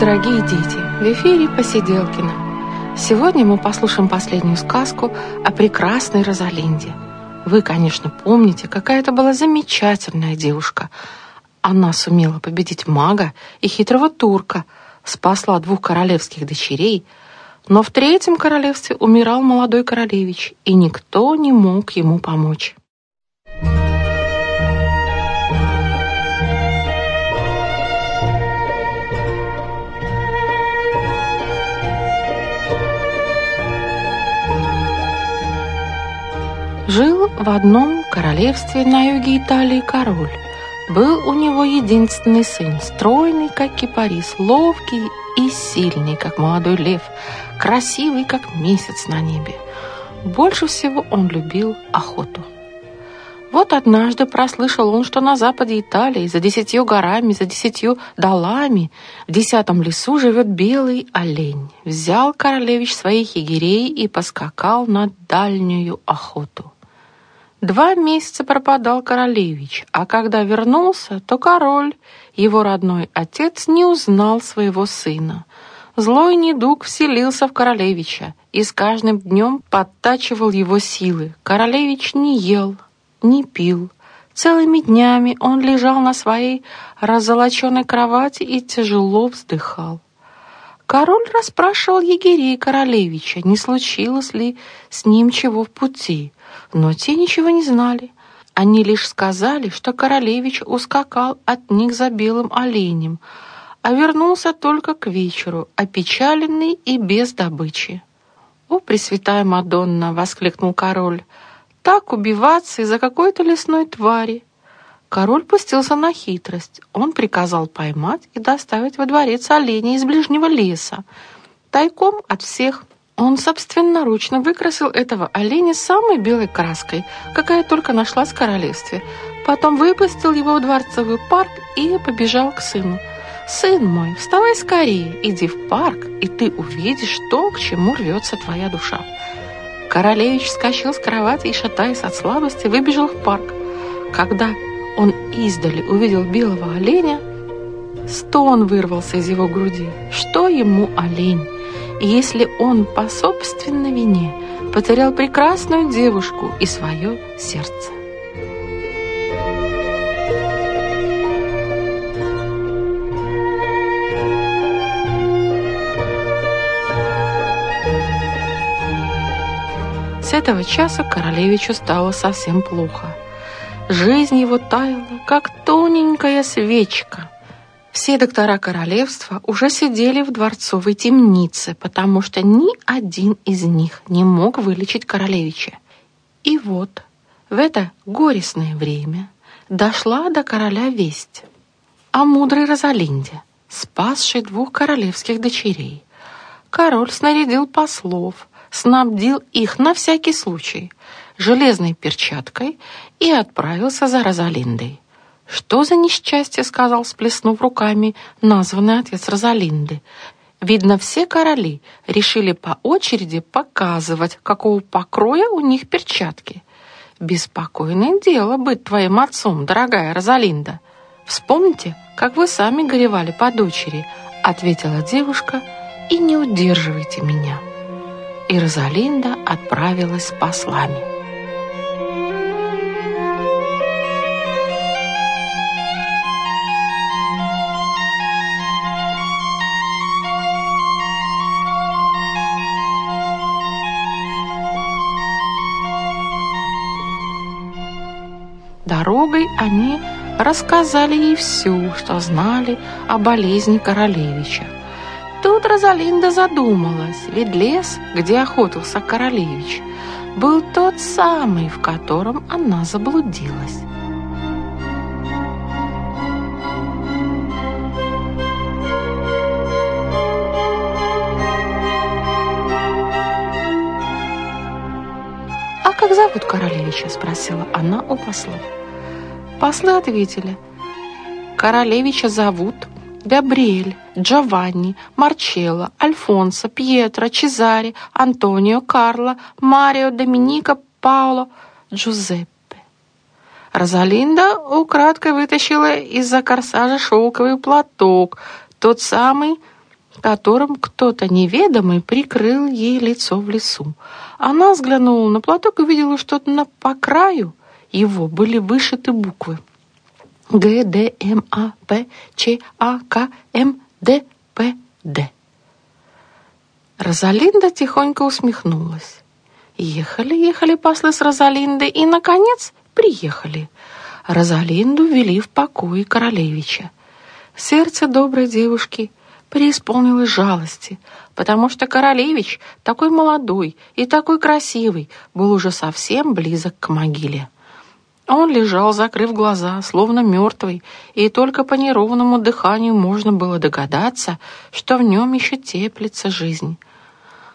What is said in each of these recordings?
дорогие дети! В эфире Посиделкина. Сегодня мы послушаем последнюю сказку о прекрасной Розалинде. Вы, конечно, помните, какая это была замечательная девушка. Она сумела победить мага и хитрого турка, спасла двух королевских дочерей, но в третьем королевстве умирал молодой королевич, и никто не мог ему помочь. Жил в одном королевстве на юге Италии король. Был у него единственный сын, стройный, как кипарис, ловкий и сильный, как молодой лев, красивый, как месяц на небе. Больше всего он любил охоту. Вот однажды прослышал он, что на западе Италии, за десятью горами, за десятью долами, в десятом лесу живет белый олень. Взял королевич своих егерей и поскакал на дальнюю охоту. Два месяца пропадал королевич, а когда вернулся, то король, его родной отец, не узнал своего сына. Злой недуг вселился в королевича и с каждым днем подтачивал его силы. Королевич не ел, не пил. Целыми днями он лежал на своей раззолоченной кровати и тяжело вздыхал. Король расспрашивал егерей королевича, не случилось ли с ним чего в пути, но те ничего не знали. Они лишь сказали, что королевич ускакал от них за белым оленем, а вернулся только к вечеру, опечаленный и без добычи. «О, Пресвятая Мадонна!» — воскликнул король. «Так убиваться из-за какой-то лесной твари!» Король пустился на хитрость. Он приказал поймать и доставить во дворец оленя из ближнего леса, тайком от всех. Он собственноручно выкрасил этого оленя самой белой краской, какая только нашлась в королевстве. Потом выпустил его в дворцовый парк и побежал к сыну. «Сын мой, вставай скорее, иди в парк, и ты увидишь то, к чему рвется твоя душа». Королевич вскочил с кровати и, шатаясь от слабости, выбежал в парк. Когда он издали увидел белого оленя, стон вырвался из его груди. Что ему олень? Если он по собственной вине потерял прекрасную девушку и свое сердце. С этого часа королевичу стало совсем плохо. Жизнь его таяла, как тоненькая свечка – все доктора королевства уже сидели в дворцовой темнице, потому что ни один из них не мог вылечить королевича. И вот в это горестное время дошла до короля весть о мудрой Розалинде, спасшей двух королевских дочерей. Король снарядил послов, снабдил их на всякий случай железной перчаткой и отправился за Розалиндой. «Что за несчастье?» — сказал, сплеснув руками, названный отец Розалинды. Видно, все короли решили по очереди показывать, какого покроя у них перчатки. Беспокойное дело быть твоим отцом, дорогая Розалинда. Вспомните, как вы сами горевали по дочери, ответила девушка, и не удерживайте меня. И Розалинда отправилась с послами. Они рассказали ей все, что знали о болезни королевича. Тут Розалинда задумалась, ведь лес, где охотился королевич, был тот самый, в котором она заблудилась. «А как зовут королевича?» – спросила она у послов. Послы ответили, королевича зовут Габриэль, Джованни, Марчелло, Альфонсо, Пьетро, Чезаре, Антонио, Карло, Марио, Доминика, Пауло, Джузеппе. Розалинда украдкой вытащила из-за корсажа шелковый платок, тот самый, которым кто-то неведомый прикрыл ей лицо в лесу. Она взглянула на платок и увидела, что на по краю его были вышиты буквы. Г, Д, М, А, П, Ч, А, К, М, Д, П, Д. Розалинда тихонько усмехнулась. Ехали, ехали послы с Розалиндой и, наконец, приехали. Розалинду ввели в покой королевича. Сердце доброй девушки преисполнилось жалости, потому что королевич, такой молодой и такой красивый, был уже совсем близок к могиле. Он лежал, закрыв глаза, словно мертвый, и только по неровному дыханию можно было догадаться, что в нем еще теплится жизнь.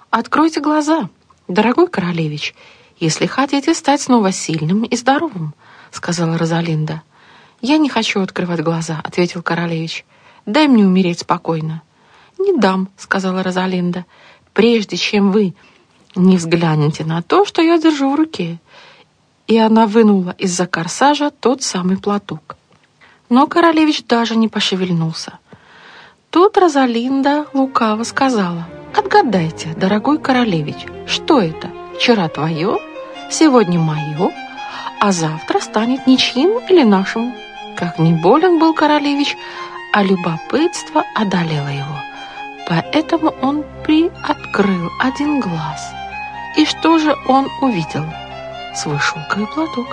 Откройте глаза, дорогой королевич, если хотите стать снова сильным и здоровым, сказала Розалинда. Я не хочу открывать глаза, ответил королевич. Дай мне умереть спокойно. Не дам, сказала Розалинда, прежде чем вы не взглянете на то, что я держу в руке. И она вынула из-за корсажа тот самый платок. Но королевич даже не пошевельнулся. Тут Розалинда лукаво сказала, «Отгадайте, дорогой королевич, что это? Вчера твое, сегодня мое, а завтра станет ничьим или нашим?» Как не болен был королевич, а любопытство одолело его. Поэтому он приоткрыл один глаз. И что же он увидел? Свой шелковый платок.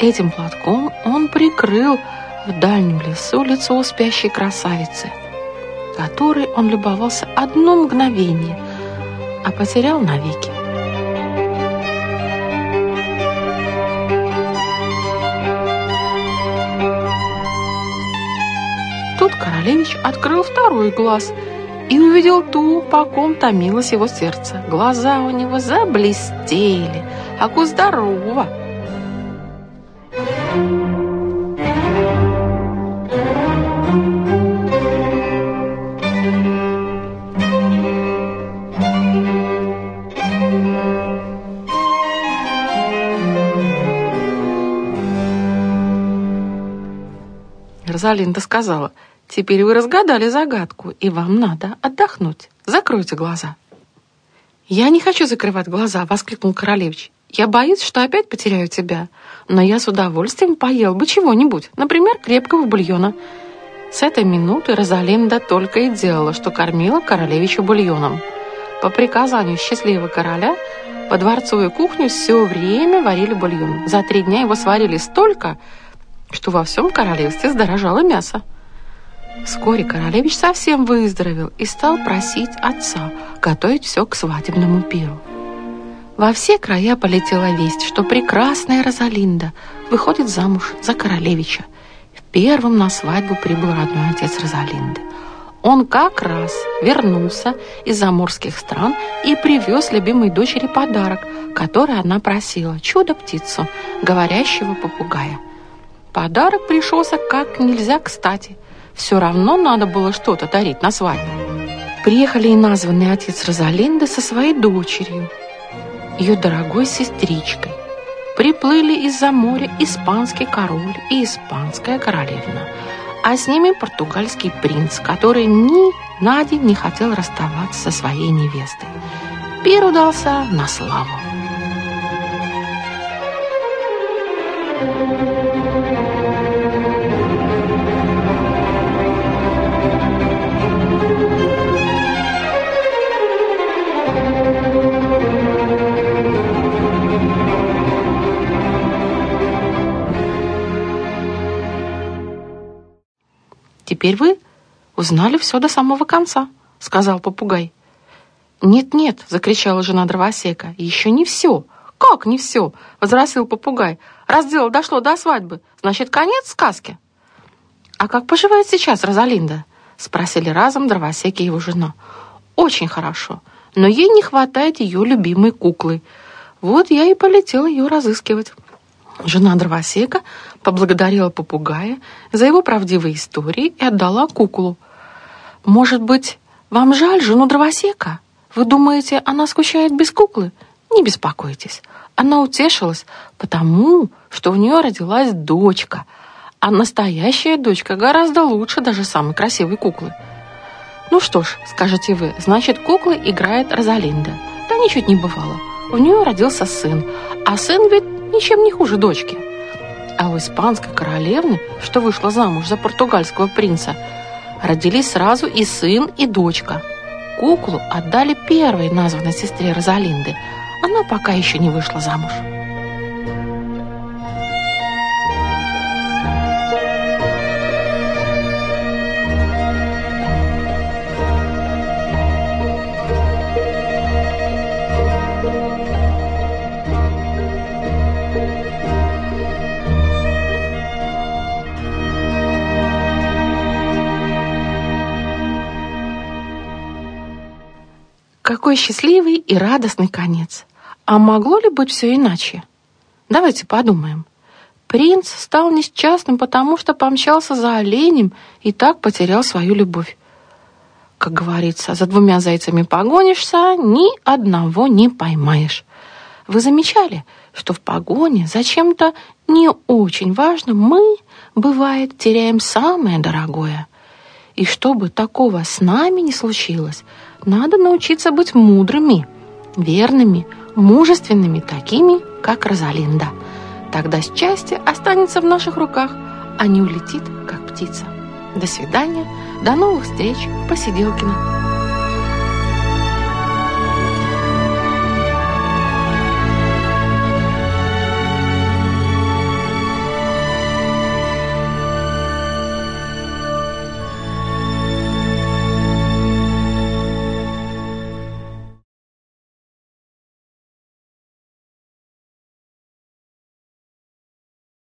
Этим платком он прикрыл в дальнем лесу лицо спящей красавицы – которой он любовался одно мгновение, а потерял навеки. Тут королевич открыл второй глаз и увидел ту, по ком томилось его сердце. Глаза у него заблестели, аку здорово. Розалинда сказала, «Теперь вы разгадали загадку, и вам надо отдохнуть. Закройте глаза». «Я не хочу закрывать глаза», — воскликнул королевич. «Я боюсь, что опять потеряю тебя, но я с удовольствием поел бы чего-нибудь, например, крепкого бульона». С этой минуты Розалинда только и делала, что кормила королевича бульоном. По приказанию счастливого короля по дворцовой кухню все время варили бульон. За три дня его сварили столько, что во всем королевстве сдорожало мясо. Вскоре королевич совсем выздоровел и стал просить отца готовить все к свадебному пиру. Во все края полетела весть, что прекрасная Розалинда выходит замуж за королевича. В первом на свадьбу прибыл родной отец Розалинды. Он как раз вернулся из заморских стран и привез любимой дочери подарок, который она просила – чудо-птицу, говорящего попугая – Подарок пришелся как нельзя кстати. Все равно надо было что-то дарить на свадьбу. Приехали и названный отец Розалинды со своей дочерью, ее дорогой сестричкой. Приплыли из-за моря испанский король и испанская королевна, а с ними португальский принц, который ни на день не хотел расставаться со своей невестой. Пир удался на славу. «Теперь вы узнали все до самого конца», — сказал попугай. «Нет-нет», — закричала жена дровосека, — «еще не все». «Как не все?» — возразил попугай. «Раз дело дошло до свадьбы, значит, конец сказки». «А как поживает сейчас Розалинда?» — спросили разом дровосеки его жена. «Очень хорошо, но ей не хватает ее любимой куклы. Вот я и полетела ее разыскивать». Жена дровосека поблагодарила попугая за его правдивые истории и отдала куклу. «Может быть, вам жаль жену дровосека? Вы думаете, она скучает без куклы? Не беспокойтесь. Она утешилась, потому что у нее родилась дочка, а настоящая дочка гораздо лучше даже самой красивой куклы. Ну что ж, скажете вы, значит, куклы играет Розалинда. Да ничуть не бывало. У нее родился сын, а сын ведь ничем не хуже дочки. А у испанской королевны, что вышла замуж за португальского принца, родились сразу и сын, и дочка. Куклу отдали первой названной сестре Розалинды. Она пока еще не вышла замуж. Какой счастливый и радостный конец. А могло ли быть все иначе? Давайте подумаем. Принц стал несчастным, потому что помчался за оленем и так потерял свою любовь. Как говорится, за двумя зайцами погонишься, ни одного не поймаешь. Вы замечали, что в погоне за чем-то не очень важным мы, бывает, теряем самое дорогое. И чтобы такого с нами не случилось, надо научиться быть мудрыми, верными, мужественными, такими, как Розалинда. Тогда счастье останется в наших руках, а не улетит, как птица. До свидания, до новых встреч в Посиделкино.